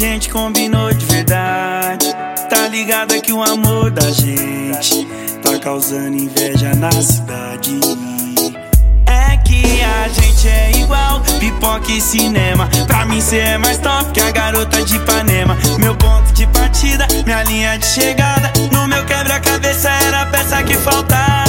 gente combinou de verdade. Tá ligada que o amor da gente tá causando inveja na cidade. É que a gente é igual, pipoca e cinema. Pra mim cê é mais top que a garota de Ipanema. Meu ponto de partida, minha linha de chegada. No meu quebra-cabeça era a peça que faltava.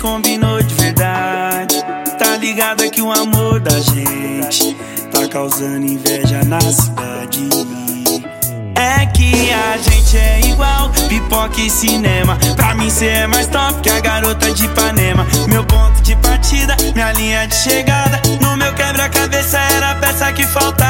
Combinou de verdade. Tá ligada que o amor da gente tá causando inveja na cidade. É que a gente é igual, pipoca e cinema. Pra mim cê é mais top que a garota de Ipanema. Meu ponto de partida, minha linha de chegada. No meu quebra-cabeça era a peça que faltava.